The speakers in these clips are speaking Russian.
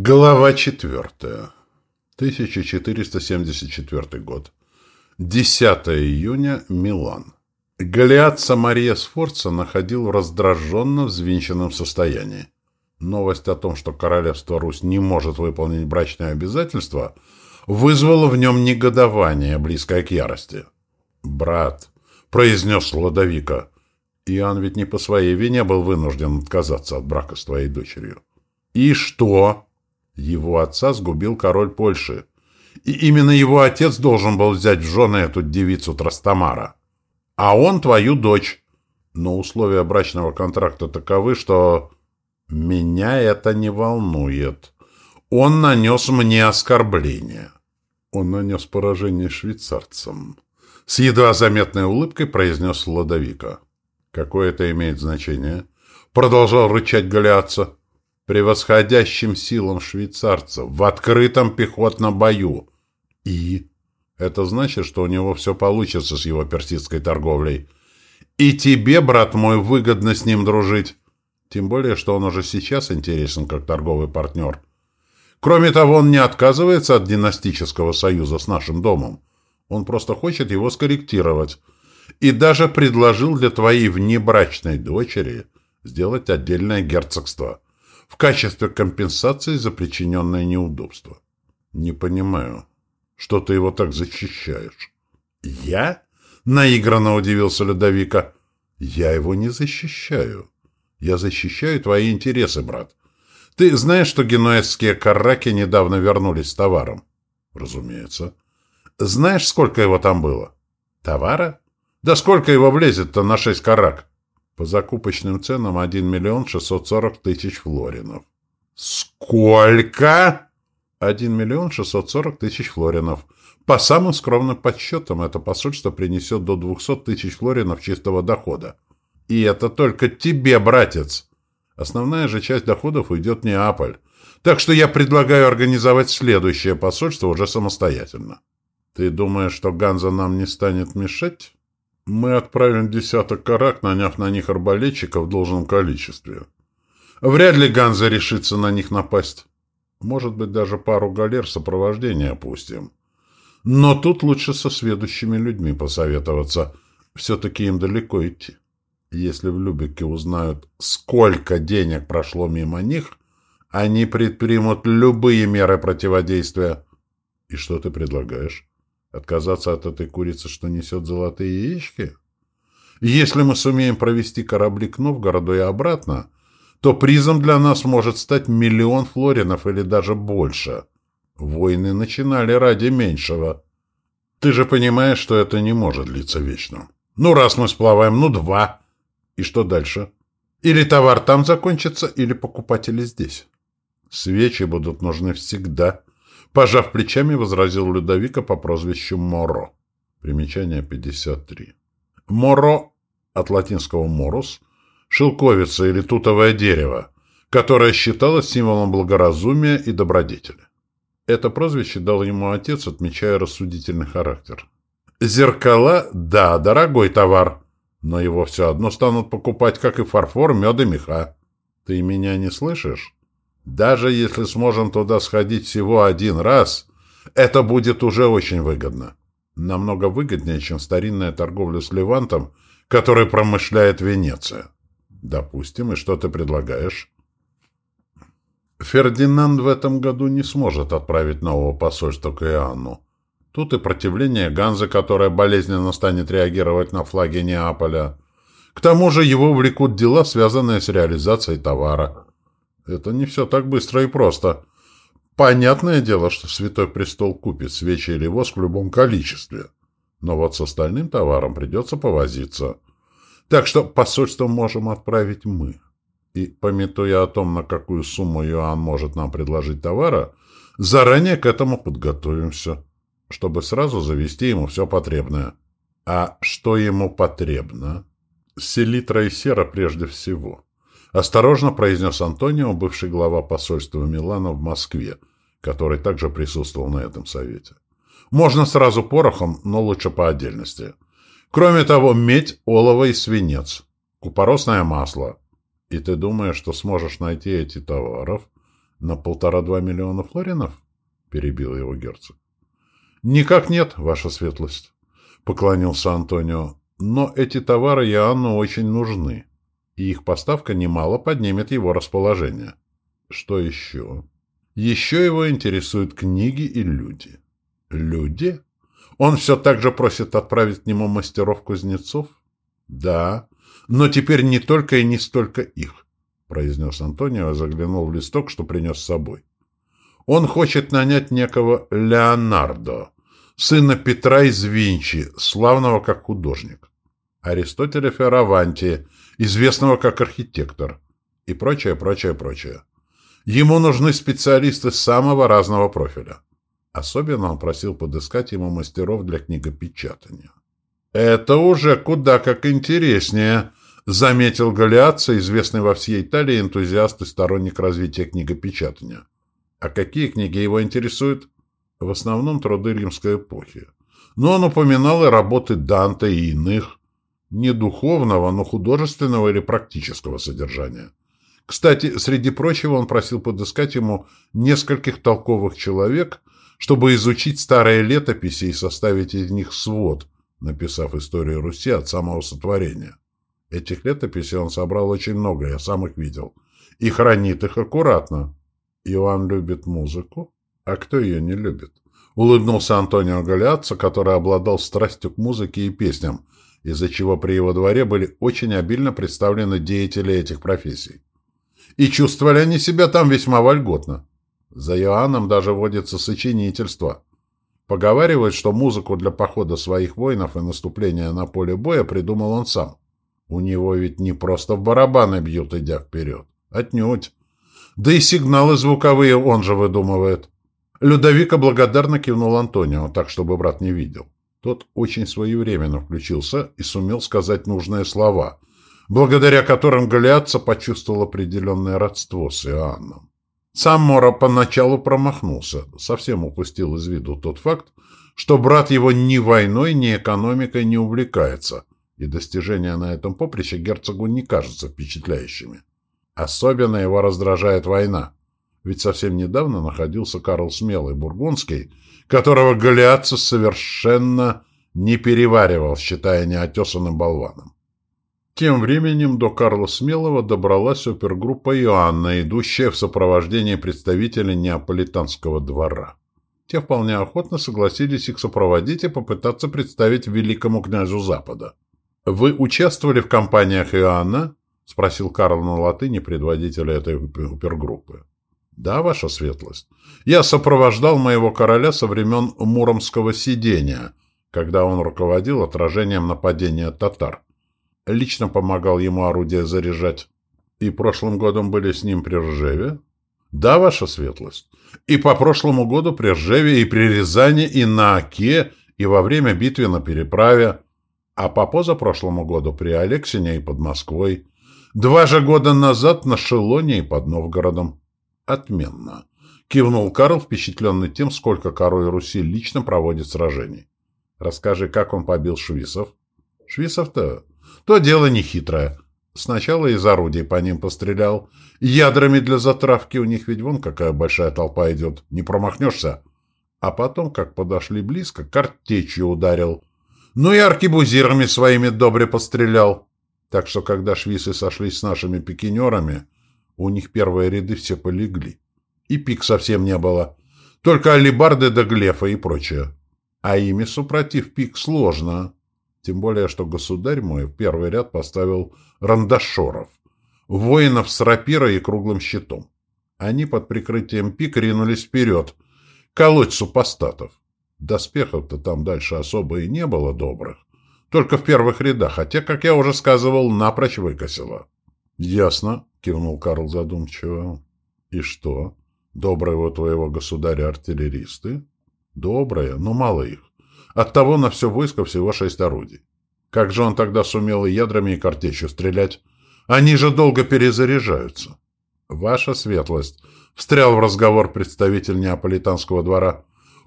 Глава 4. 1474 год. 10 июня. Милан. Голиат Самария Сфорца находил в раздраженно взвинченном состоянии. Новость о том, что королевство Русь не может выполнить брачные обязательства, вызвала в нем негодование, близкое к ярости. «Брат», — произнес Ладовика, — «Иоанн ведь не по своей вине был вынужден отказаться от брака с твоей дочерью». «И что?» Его отца сгубил король Польши. И именно его отец должен был взять в жены эту девицу Трастамара. А он твою дочь. Но условия брачного контракта таковы, что... Меня это не волнует. Он нанес мне оскорбление. Он нанес поражение швейцарцам. С едва заметной улыбкой произнес Ладовика. Какое это имеет значение? Продолжал рычать Голиатца превосходящим силам швейцарцев в открытом пехотном бою. И это значит, что у него все получится с его персидской торговлей. И тебе, брат мой, выгодно с ним дружить. Тем более, что он уже сейчас интересен как торговый партнер. Кроме того, он не отказывается от династического союза с нашим домом. Он просто хочет его скорректировать. И даже предложил для твоей внебрачной дочери сделать отдельное герцогство – в качестве компенсации за причиненное неудобство. Не понимаю, что ты его так защищаешь. Я? Наигранно удивился Ледовика. Я его не защищаю. Я защищаю твои интересы, брат. Ты знаешь, что генуэзские караки недавно вернулись с товаром? Разумеется. Знаешь, сколько его там было? Товара? Да сколько его влезет-то на шесть карак? По закупочным ценам 1 миллион 640 тысяч флоринов. Сколько? 1 миллион 640 тысяч флоринов. По самым скромным подсчетам, это посольство принесет до 200 тысяч флоринов чистого дохода. И это только тебе, братец. Основная же часть доходов уйдет в Неаполь. Так что я предлагаю организовать следующее посольство уже самостоятельно. Ты думаешь, что Ганза нам не станет мешать? Мы отправим десяток карак, наняв на них арбалетчиков в должном количестве. Вряд ли Ганза решится на них напасть. Может быть, даже пару галер сопровождения опустим. Но тут лучше со сведущими людьми посоветоваться. Все-таки им далеко идти. Если в Любике узнают, сколько денег прошло мимо них, они предпримут любые меры противодействия. И что ты предлагаешь? Отказаться от этой курицы, что несет золотые яички? Если мы сумеем провести корабли к Новгороду и обратно, то призом для нас может стать миллион флоринов или даже больше. Войны начинали ради меньшего. Ты же понимаешь, что это не может длиться вечно. Ну, раз мы сплаваем, ну, два. И что дальше? Или товар там закончится, или покупатели здесь. Свечи будут нужны всегда. Пожав плечами, возразил Людовика по прозвищу Моро. Примечание 53. Моро от латинского «морус» — шелковица или тутовое дерево, которое считалось символом благоразумия и добродетели. Это прозвище дал ему отец, отмечая рассудительный характер. Зеркала – да, дорогой товар, но его все одно станут покупать, как и фарфор, мед и меха. Ты меня не слышишь? Даже если сможем туда сходить всего один раз, это будет уже очень выгодно. Намного выгоднее, чем старинная торговля с Левантом, которой промышляет Венеция. Допустим, и что ты предлагаешь? Фердинанд в этом году не сможет отправить нового посольства к Иоанну. Тут и противление Ганзы, которая болезненно станет реагировать на флаги Неаполя. К тому же его влекут дела, связанные с реализацией товара. Это не все так быстро и просто. Понятное дело, что Святой Престол купит свечи или воск в любом количестве. Но вот с остальным товаром придется повозиться. Так что посольство можем отправить мы. И, пометуя о том, на какую сумму Иоанн может нам предложить товара, заранее к этому подготовимся, чтобы сразу завести ему все потребное. А что ему потребно? Селитра и сера прежде всего. Осторожно произнес Антонио, бывший глава посольства Милана в Москве, который также присутствовал на этом совете. Можно сразу порохом, но лучше по отдельности. Кроме того, медь, олово и свинец, купоросное масло. И ты думаешь, что сможешь найти эти товаров На полтора-два миллиона флоринов? Перебил его герцог. Никак нет, ваша светлость, поклонился Антонио. Но эти товары Иоанну очень нужны, и их поставка немало поднимет его расположение. Что еще? Еще его интересуют книги и люди. Люди? Он все так же просит отправить к нему мастеров-кузнецов? Да, но теперь не только и не столько их, произнес Антонио заглянул в листок, что принес с собой. Он хочет нанять некого Леонардо, сына Петра из Винчи, славного как художник, Аристотеля Ферраванти, известного как архитектор, и прочее, прочее, прочее. Ему нужны специалисты самого разного профиля. Особенно он просил подыскать ему мастеров для книгопечатания. «Это уже куда как интереснее», — заметил Галиатца, известный во всей Италии энтузиаст и сторонник развития книгопечатания. «А какие книги его интересуют?» «В основном труды римской эпохи. Но он упоминал и работы Данте и иных, не духовного, но художественного или практического содержания. Кстати, среди прочего он просил подыскать ему нескольких толковых человек, чтобы изучить старые летописи и составить из них свод, написав историю Руси от самого сотворения. Этих летописей он собрал очень много, я сам их видел, и хранит их аккуратно. Иоанн любит музыку? А кто ее не любит? Улыбнулся Антонио Галиатца, который обладал страстью к музыке и песням, из-за чего при его дворе были очень обильно представлены деятели этих профессий и чувствовали они себя там весьма вольготно. За Иоанном даже водится сочинительство. Поговаривают, что музыку для похода своих воинов и наступления на поле боя придумал он сам. У него ведь не просто в барабаны бьют, идя вперед. Отнюдь. Да и сигналы звуковые он же выдумывает. Людовика благодарно кивнул Антонио, так, чтобы брат не видел. Тот очень своевременно включился и сумел сказать нужные слова, благодаря которым Голиатца почувствовал определенное родство с Иоанном. Сам Мора поначалу промахнулся, совсем упустил из виду тот факт, что брат его ни войной, ни экономикой не увлекается, и достижения на этом поприще герцогу не кажутся впечатляющими. Особенно его раздражает война, ведь совсем недавно находился Карл Смелый Бургундский, которого Голиатца совершенно не переваривал, считая неотесанным болваном. Тем временем до Карла Смелого добралась опергруппа Иоанна, идущая в сопровождении представителей неаполитанского двора. Те вполне охотно согласились их сопроводить и попытаться представить великому князю Запада. «Вы участвовали в кампаниях Иоанна?» — спросил Карл на латыни предводителя этой опергруппы. «Да, ваша светлость. Я сопровождал моего короля со времен Муромского сидения, когда он руководил отражением нападения татар лично помогал ему орудие заряжать. И прошлым годом были с ним при Ржеве? Да, ваша светлость. И по прошлому году при Ржеве, и при Рязани, и на Оке, и во время битвы на переправе. А по позапрошлому году при Алексине и под Москвой. Два же года назад на Шелоне и под Новгородом. Отменно. Кивнул Карл, впечатленный тем, сколько король Руси лично проводит сражений. Расскажи, как он побил швисов. Швисов-то то дело нехитрое. Сначала из орудий по ним пострелял. Ядрами для затравки у них ведь вон какая большая толпа идет. Не промахнешься. А потом, как подошли близко, картечью ударил. Ну и аркебузирами своими добре пострелял. Так что, когда швисы сошлись с нашими пикинерами, у них первые ряды все полегли. И пик совсем не было. Только алибарды да глефа и прочее. А ими, супротив, пик сложно. Тем более, что государь мой в первый ряд поставил рандашоров, воинов с рапирой и круглым щитом. Они под прикрытием пик ринулись вперед, колоть супостатов. Доспехов-то там дальше особо и не было добрых, только в первых рядах, хотя, как я уже сказывал, напрочь выкосило. — Ясно, — кивнул Карл задумчиво. — И что? Добрые у твоего государя артиллеристы? — Добрые, но мало их. Оттого на все войско всего шесть орудий. Как же он тогда сумел и ядрами, и картечью стрелять? Они же долго перезаряжаются. Ваша светлость, встрял в разговор представитель неаполитанского двора.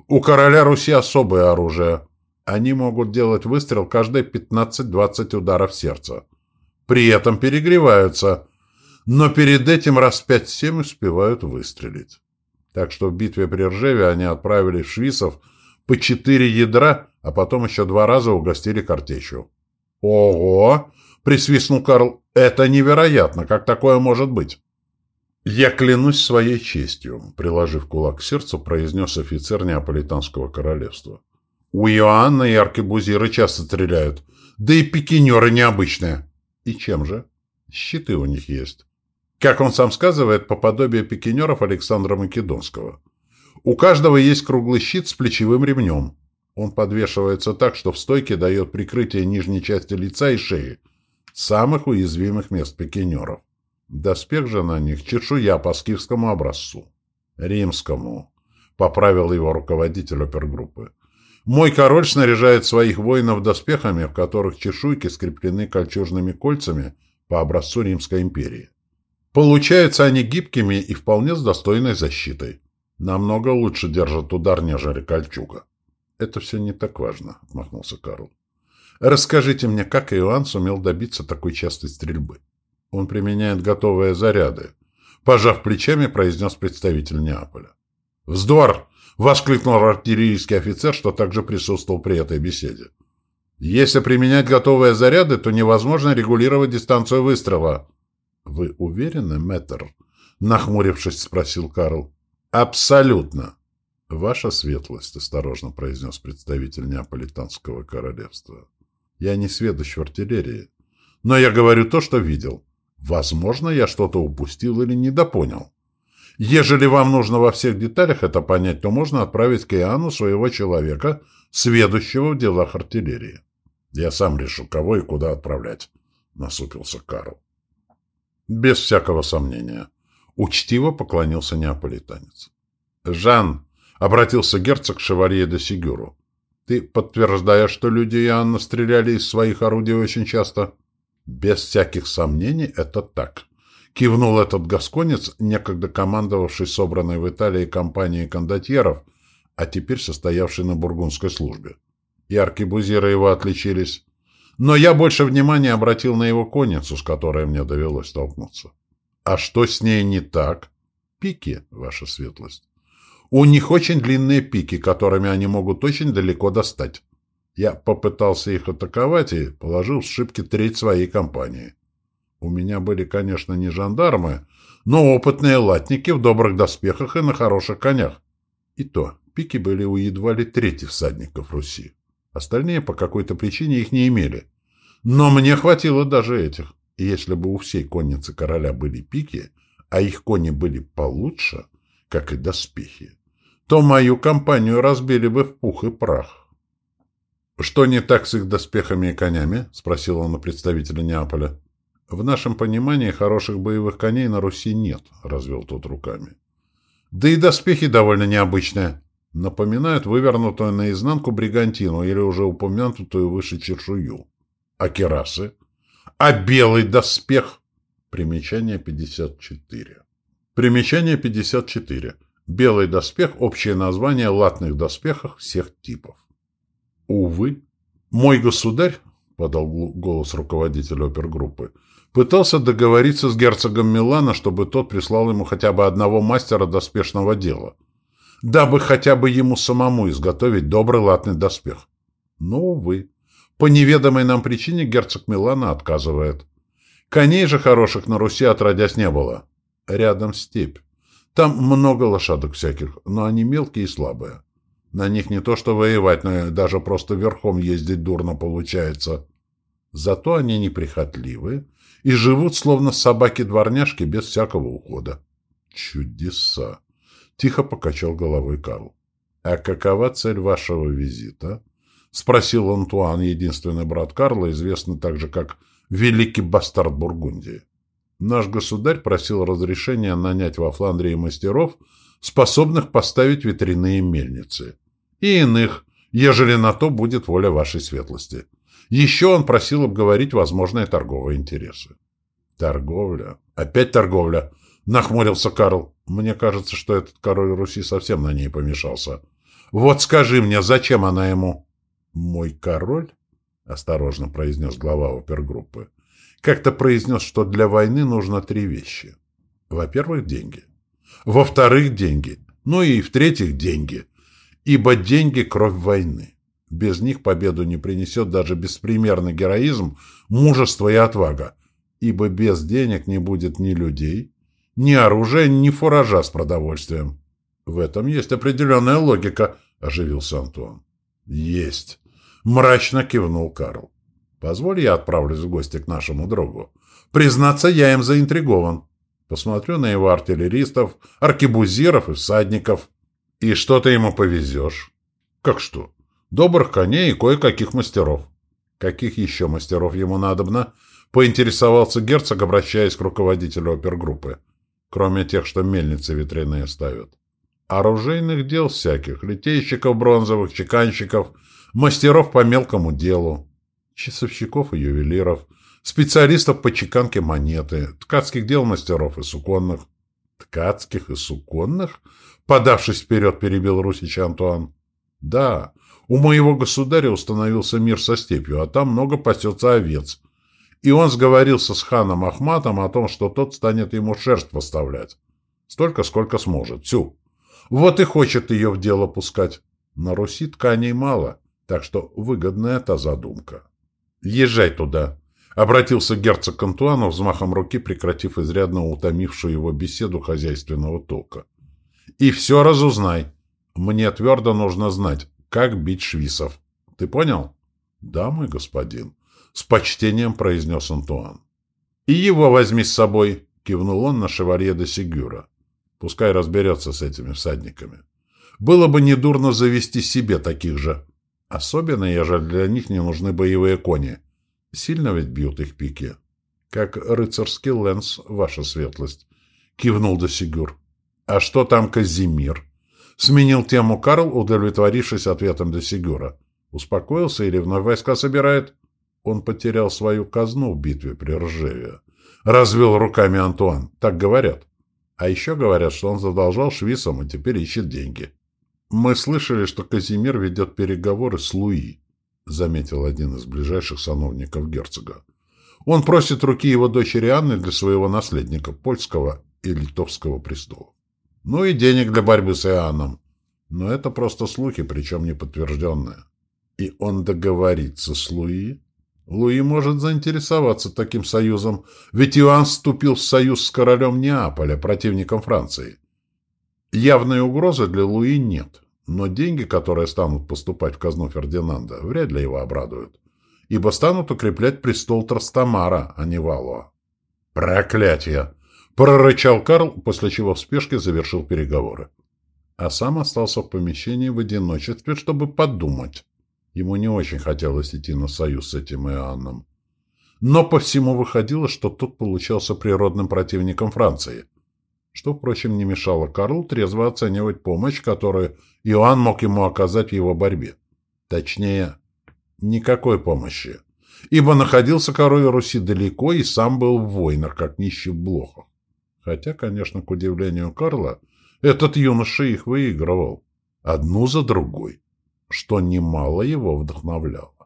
У короля Руси особое оружие. Они могут делать выстрел каждые 15-20 ударов сердца. При этом перегреваются. Но перед этим раз пять-семь успевают выстрелить. Так что в битве при Ржеве они отправили в швисов по четыре ядра, а потом еще два раза угостили картечью. «Ого!» — присвистнул Карл. «Это невероятно! Как такое может быть?» «Я клянусь своей честью», — приложив кулак к сердцу, произнес офицер Неаполитанского королевства. «У Иоанна и аркебузиры часто стреляют, да и пикинеры необычные». «И чем же?» «Щиты у них есть». Как он сам сказывает, по подобию пикинеров Александра Македонского. У каждого есть круглый щит с плечевым ремнем. Он подвешивается так, что в стойке дает прикрытие нижней части лица и шеи, самых уязвимых мест пикинеров. Доспех же на них чешуя по скифскому образцу. Римскому, поправил его руководитель опергруппы. Мой король снаряжает своих воинов доспехами, в которых чешуйки скреплены кольчужными кольцами по образцу Римской империи. Получаются они гибкими и вполне с достойной защитой. Намного лучше держат удар, нежели кольчуга. Это все не так важно, — отмахнулся Карл. Расскажите мне, как Иоанн сумел добиться такой частой стрельбы? Он применяет готовые заряды. Пожав плечами, произнес представитель Неаполя. «Вздор!» — воскликнул артиллерийский офицер, что также присутствовал при этой беседе. «Если применять готовые заряды, то невозможно регулировать дистанцию выстрела». «Вы уверены, мэтр?» — нахмурившись, спросил Карл. «Абсолютно!» «Ваша светлость», — осторожно произнес представитель Неаполитанского королевства. «Я не сведущ в артиллерии, но я говорю то, что видел. Возможно, я что-то упустил или недопонял. Ежели вам нужно во всех деталях это понять, то можно отправить к Иоанну своего человека, сведущего в делах артиллерии. Я сам решу, кого и куда отправлять, — насупился Карл. Без всякого сомнения. Учтиво поклонился неаполитанец. «Жан!» — обратился герцог к шевалье де Сигюру. «Ты подтверждаешь, что люди Иоанна стреляли из своих орудий очень часто?» Без всяких сомнений это так. Кивнул этот гасконец, некогда командовавший собранной в Италии компанией кондотьеров, а теперь состоявший на бургундской службе. И аркебузиры его отличились. Но я больше внимания обратил на его конницу, с которой мне довелось столкнуться. А что с ней не так? Пики, ваша светлость. У них очень длинные пики, которыми они могут очень далеко достать. Я попытался их атаковать и положил в шибки треть своей компании. У меня были, конечно, не жандармы, но опытные латники в добрых доспехах и на хороших конях. И то, пики были у едва ли трети всадников Руси. Остальные по какой-то причине их не имели. Но мне хватило даже этих. Если бы у всей конницы короля были пики, а их кони были получше, как и доспехи, то мою компанию разбили бы в пух и прах. «Что не так с их доспехами и конями?» — спросил он у представителя Неаполя. «В нашем понимании хороших боевых коней на Руси нет», — развел тот руками. «Да и доспехи довольно необычные. Напоминают вывернутую наизнанку бригантину или уже упомянутую выше чешую. А керасы? А белый доспех?» Примечание 54. Примечание 54. Белый доспех – общее название латных доспехов всех типов. Увы, мой государь, подал голос руководителя опергруппы, пытался договориться с герцогом Милана, чтобы тот прислал ему хотя бы одного мастера доспешного дела, дабы хотя бы ему самому изготовить добрый латный доспех. Но, увы, по неведомой нам причине герцог Милана отказывает. Коней же хороших на Руси отродясь не было. Рядом степь. Там много лошадок всяких, но они мелкие и слабые. На них не то что воевать, но даже просто верхом ездить дурно получается. Зато они неприхотливы и живут, словно собаки-дворняжки, без всякого ухода. Чудеса! Тихо покачал головой Карл. «А какова цель вашего визита?» — спросил Антуан, единственный брат Карла, известный также как «Великий бастард Бургундии». Наш государь просил разрешения нанять во Фландрии мастеров, способных поставить ветряные мельницы и иных, ежели на то будет воля вашей светлости. Еще он просил обговорить возможные торговые интересы. Торговля? Опять торговля? Нахмурился Карл. Мне кажется, что этот король Руси совсем на ней помешался. Вот скажи мне, зачем она ему? Мой король? Осторожно произнес глава опергруппы. как-то произнес, что для войны нужно три вещи. Во-первых, деньги. Во-вторых, деньги. Ну и в-третьих, деньги. Ибо деньги – кровь войны. Без них победу не принесет даже беспримерный героизм, мужество и отвага. Ибо без денег не будет ни людей, ни оружия, ни фуража с продовольствием. В этом есть определенная логика, оживился Антуан. Есть. Мрачно кивнул Карл. Позволь, я отправлюсь в гости к нашему другу. Признаться, я им заинтригован. Посмотрю на его артиллеристов, аркебузиров и всадников. И что ты ему повезешь? Как что? Добрых коней и кое-каких мастеров. Каких еще мастеров ему надобно? Поинтересовался герцог, обращаясь к руководителю опергруппы. Кроме тех, что мельницы ветряные ставят. Оружейных дел всяких, литейщиков бронзовых, чеканщиков, мастеров по мелкому делу часовщиков и ювелиров, специалистов по чеканке монеты, ткацких дел мастеров и суконных. Ткацких и суконных? Подавшись вперед, перебил Русич Антуан. Да, у моего государя установился мир со степью, а там много пасется овец. И он сговорился с ханом Ахматом о том, что тот станет ему шерсть поставлять. Столько, сколько сможет. Всю. Вот и хочет ее в дело пускать. На Руси тканей мало, так что выгодная та задумка. «Езжай туда», — обратился герцог к Антуану, взмахом руки прекратив изрядно утомившую его беседу хозяйственного толка. «И все разузнай. Мне твердо нужно знать, как бить швисов. Ты понял?» «Да, мой господин», — с почтением произнес Антуан. «И его возьми с собой», — кивнул он на шевалье де Сигюра. «Пускай разберется с этими всадниками. Было бы недурно завести себе таких же». Особенно, ежели для них не нужны боевые кони. Сильно ведь бьют их пики. Как рыцарский лэнс, ваша светлость. Кивнул Досигюр. А что там Казимир? Сменил тему Карл, удовлетворившись ответом Досигюра. Успокоился или вновь войска собирает? Он потерял свою казну в битве при Ржеве. Развел руками Антуан. Так говорят. А еще говорят, что он задолжал швисам и теперь ищет деньги. «Мы слышали, что Казимир ведет переговоры с Луи», — заметил один из ближайших сановников герцога. «Он просит руки его дочери Анны для своего наследника, польского и литовского престола. Ну и денег для борьбы с Иоанном. Но это просто слухи, причем не подтвержденные. И он договорится с Луи?» Луи может заинтересоваться таким союзом, ведь Иоанн вступил в союз с королем Неаполя, противником Франции. Явной угрозы для Луи нет, но деньги, которые станут поступать в казну Фердинанда, вряд ли его обрадуют, ибо станут укреплять престол Трастамара, а не Валуа. «Проклятие!» — прорычал Карл, после чего в спешке завершил переговоры. А сам остался в помещении в одиночестве, чтобы подумать. Ему не очень хотелось идти на союз с этим Иоанном. Но по всему выходило, что тот получался природным противником Франции — что, впрочем, не мешало Карлу трезво оценивать помощь, которую Иоанн мог ему оказать в его борьбе. Точнее, никакой помощи, ибо находился король Руси далеко и сам был в войнах, как нищий в блохах. Хотя, конечно, к удивлению Карла, этот юноша их выигрывал, одну за другой, что немало его вдохновляло.